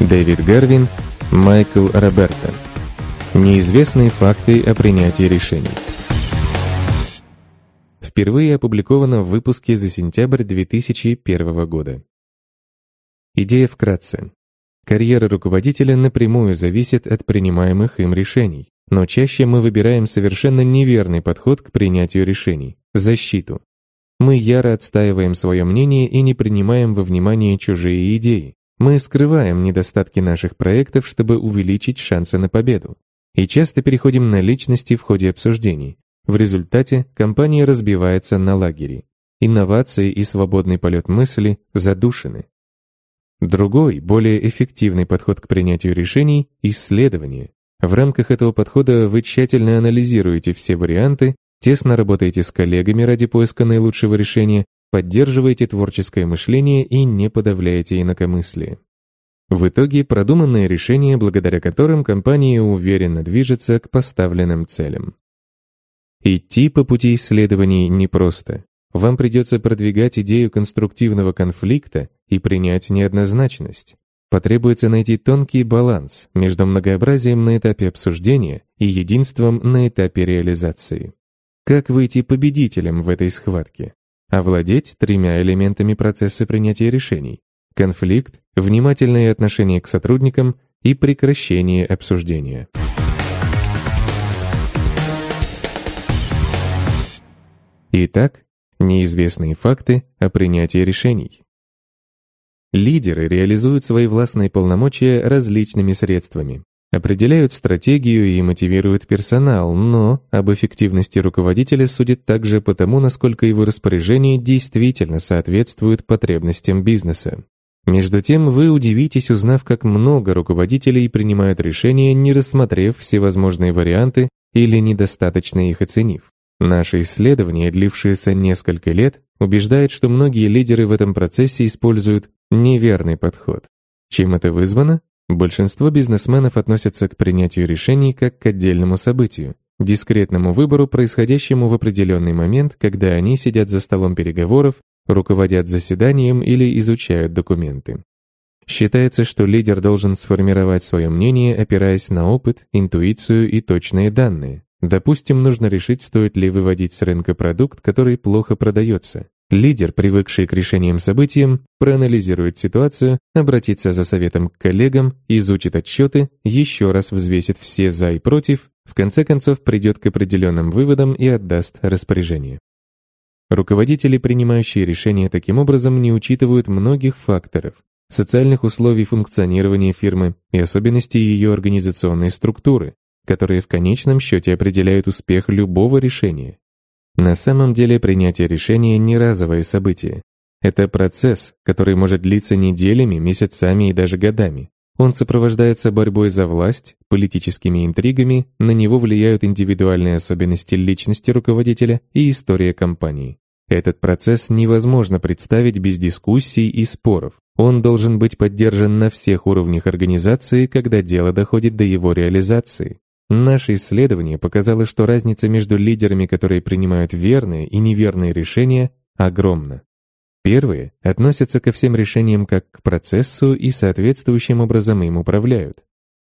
Дэвид Гарвин, Майкл Роберта. Неизвестные факты о принятии решений. Впервые опубликовано в выпуске за сентябрь 2001 года. Идея вкратце. Карьера руководителя напрямую зависит от принимаемых им решений, но чаще мы выбираем совершенно неверный подход к принятию решений – защиту. Мы яро отстаиваем свое мнение и не принимаем во внимание чужие идеи, мы скрываем недостатки наших проектов, чтобы увеличить шансы на победу, и часто переходим на личности в ходе обсуждений. В результате компания разбивается на лагери. Инновации и свободный полет мысли задушены. Другой, более эффективный подход к принятию решений – исследование. В рамках этого подхода вы тщательно анализируете все варианты, тесно работаете с коллегами ради поиска наилучшего решения поддерживаете творческое мышление и не подавляете инакомыслие. В итоге продуманное решение, благодаря которым компания уверенно движется к поставленным целям. Идти по пути исследований непросто. Вам придется продвигать идею конструктивного конфликта и принять неоднозначность. Потребуется найти тонкий баланс между многообразием на этапе обсуждения и единством на этапе реализации. Как выйти победителем в этой схватке? овладеть тремя элементами процесса принятия решений – конфликт, внимательное отношение к сотрудникам и прекращение обсуждения. Итак, неизвестные факты о принятии решений. Лидеры реализуют свои властные полномочия различными средствами определяют стратегию и мотивируют персонал, но об эффективности руководителя судит также по тому, насколько его распоряжение действительно соответствует потребностям бизнеса. Между тем, вы удивитесь, узнав, как много руководителей принимают решения, не рассмотрев всевозможные варианты или недостаточно их оценив. Наше исследование, длившееся несколько лет, убеждает, что многие лидеры в этом процессе используют неверный подход. Чем это вызвано? Большинство бизнесменов относятся к принятию решений как к отдельному событию, дискретному выбору, происходящему в определенный момент, когда они сидят за столом переговоров, руководят заседанием или изучают документы. Считается, что лидер должен сформировать свое мнение, опираясь на опыт, интуицию и точные данные. Допустим, нужно решить, стоит ли выводить с рынка продукт, который плохо продается. Лидер, привыкший к решениям событиям, проанализирует ситуацию, обратится за советом к коллегам, изучит отчеты, еще раз взвесит все «за» и «против», в конце концов придет к определенным выводам и отдаст распоряжение. Руководители, принимающие решения таким образом, не учитывают многих факторов – социальных условий функционирования фирмы и особенностей ее организационной структуры, которые в конечном счете определяют успех любого решения. На самом деле принятие решения – не разовое событие. Это процесс, который может длиться неделями, месяцами и даже годами. Он сопровождается борьбой за власть, политическими интригами, на него влияют индивидуальные особенности личности руководителя и история компании. Этот процесс невозможно представить без дискуссий и споров. Он должен быть поддержан на всех уровнях организации, когда дело доходит до его реализации. Наше исследование показало, что разница между лидерами, которые принимают верные и неверные решения, огромна. Первые относятся ко всем решениям как к процессу и соответствующим образом им управляют.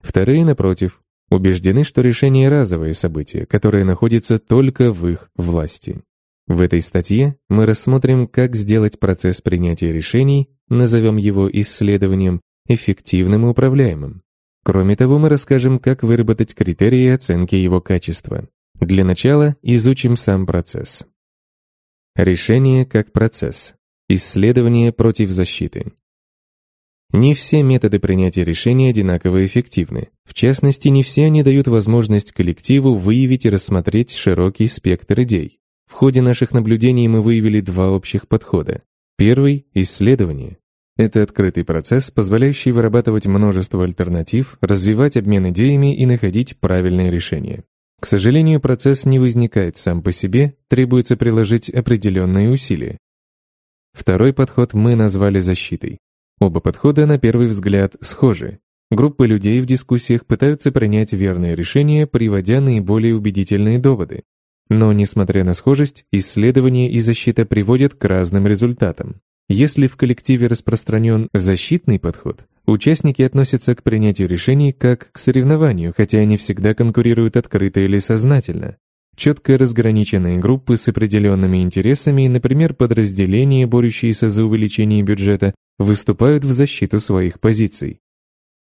Вторые, напротив, убеждены, что решение – разовое событие, которое находится только в их власти. В этой статье мы рассмотрим, как сделать процесс принятия решений, назовем его исследованием, эффективным и управляемым. Кроме того, мы расскажем, как выработать критерии оценки его качества. Для начала изучим сам процесс. Решение как процесс. Исследование против защиты. Не все методы принятия решений одинаково эффективны. В частности, не все они дают возможность коллективу выявить и рассмотреть широкий спектр идей. В ходе наших наблюдений мы выявили два общих подхода. Первый – исследование. Это открытый процесс, позволяющий вырабатывать множество альтернатив, развивать обмен идеями и находить правильные решения. К сожалению, процесс не возникает сам по себе, требуется приложить определенные усилия. Второй подход мы назвали защитой. Оба подхода, на первый взгляд, схожи. Группы людей в дискуссиях пытаются принять верное решение, приводя наиболее убедительные доводы. Но, несмотря на схожесть, исследования и защита приводят к разным результатам. Если в коллективе распространен защитный подход, участники относятся к принятию решений как к соревнованию, хотя они всегда конкурируют открыто или сознательно. Четко разграниченные группы с определенными интересами, например, подразделения, борющиеся за увеличение бюджета, выступают в защиту своих позиций.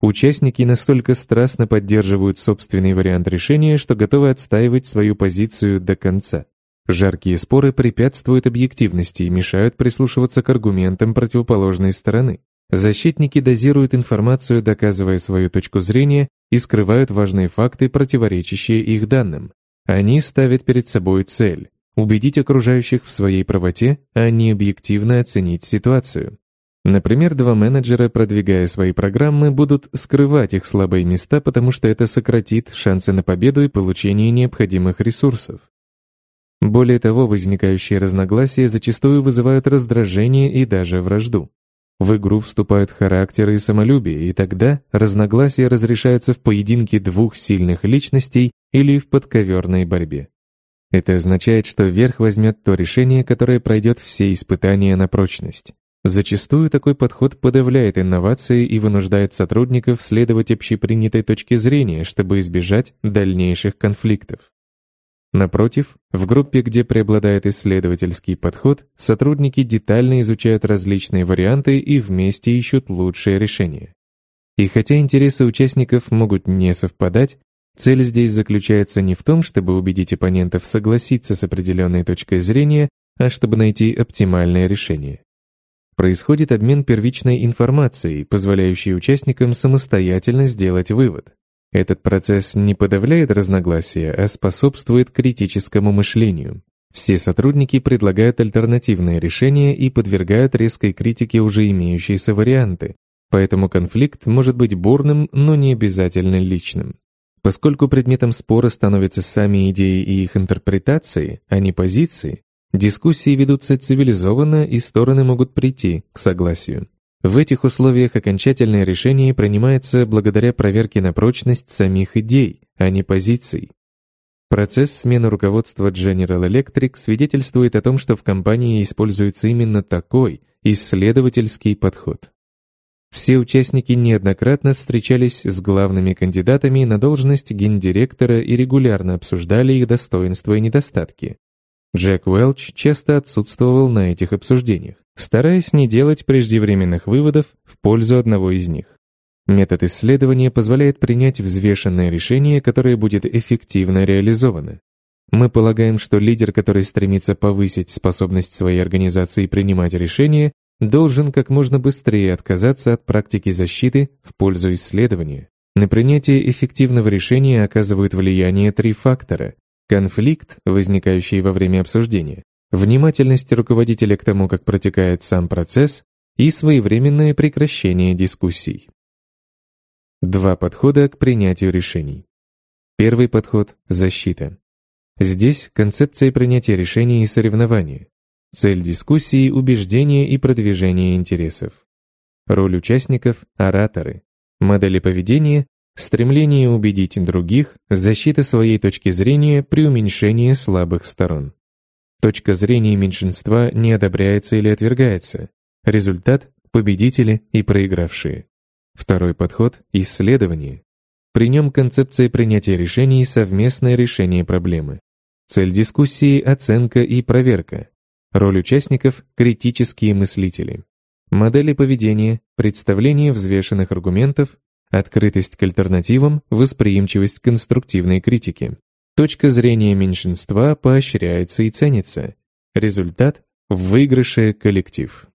Участники настолько страстно поддерживают собственный вариант решения, что готовы отстаивать свою позицию до конца. Жаркие споры препятствуют объективности и мешают прислушиваться к аргументам противоположной стороны. Защитники дозируют информацию, доказывая свою точку зрения, и скрывают важные факты, противоречащие их данным. Они ставят перед собой цель – убедить окружающих в своей правоте, а не объективно оценить ситуацию. Например, два менеджера, продвигая свои программы, будут скрывать их слабые места, потому что это сократит шансы на победу и получение необходимых ресурсов. Более того, возникающие разногласия зачастую вызывают раздражение и даже вражду. В игру вступают характеры и самолюбие, и тогда разногласия разрешаются в поединке двух сильных личностей или в подковерной борьбе. Это означает, что верх возьмет то решение, которое пройдет все испытания на прочность. Зачастую такой подход подавляет инновации и вынуждает сотрудников следовать общепринятой точке зрения, чтобы избежать дальнейших конфликтов. Напротив, в группе, где преобладает исследовательский подход, сотрудники детально изучают различные варианты и вместе ищут лучшее решение. И хотя интересы участников могут не совпадать, цель здесь заключается не в том, чтобы убедить оппонентов согласиться с определенной точкой зрения, а чтобы найти оптимальное решение. Происходит обмен первичной информацией, позволяющей участникам самостоятельно сделать вывод. Этот процесс не подавляет разногласия, а способствует критическому мышлению. Все сотрудники предлагают альтернативные решения и подвергают резкой критике уже имеющиеся варианты, поэтому конфликт может быть бурным, но не обязательно личным. Поскольку предметом спора становятся сами идеи и их интерпретации, а не позиции, дискуссии ведутся цивилизованно и стороны могут прийти к согласию. В этих условиях окончательное решение принимается благодаря проверке на прочность самих идей, а не позиций. Процесс смены руководства General Electric свидетельствует о том, что в компании используется именно такой исследовательский подход. Все участники неоднократно встречались с главными кандидатами на должность гендиректора и регулярно обсуждали их достоинства и недостатки, Джек Уэлч часто отсутствовал на этих обсуждениях, стараясь не делать преждевременных выводов в пользу одного из них. Метод исследования позволяет принять взвешенное решение, которое будет эффективно реализовано. Мы полагаем, что лидер, который стремится повысить способность своей организации принимать решения, должен как можно быстрее отказаться от практики защиты в пользу исследования. На принятие эффективного решения оказывают влияние три фактора конфликт, возникающий во время обсуждения, внимательность руководителя к тому, как протекает сам процесс, и своевременное прекращение дискуссий. Два подхода к принятию решений. Первый подход – защита. Здесь концепция принятия решений и соревнования, цель дискуссии – убеждение и продвижение интересов, роль участников – ораторы, модели поведения стремление убедить других, защита своей точки зрения при уменьшении слабых сторон. Точка зрения меньшинства не одобряется или отвергается. Результат – победители и проигравшие. Второй подход – исследование. При нем концепция принятия решений и совместное решение проблемы. Цель дискуссии – оценка и проверка. Роль участников – критические мыслители. Модели поведения, представление взвешенных аргументов, Открытость к альтернативам, восприимчивость к конструктивной критике. Точка зрения меньшинства поощряется и ценится. Результат – в выигрыше коллектив.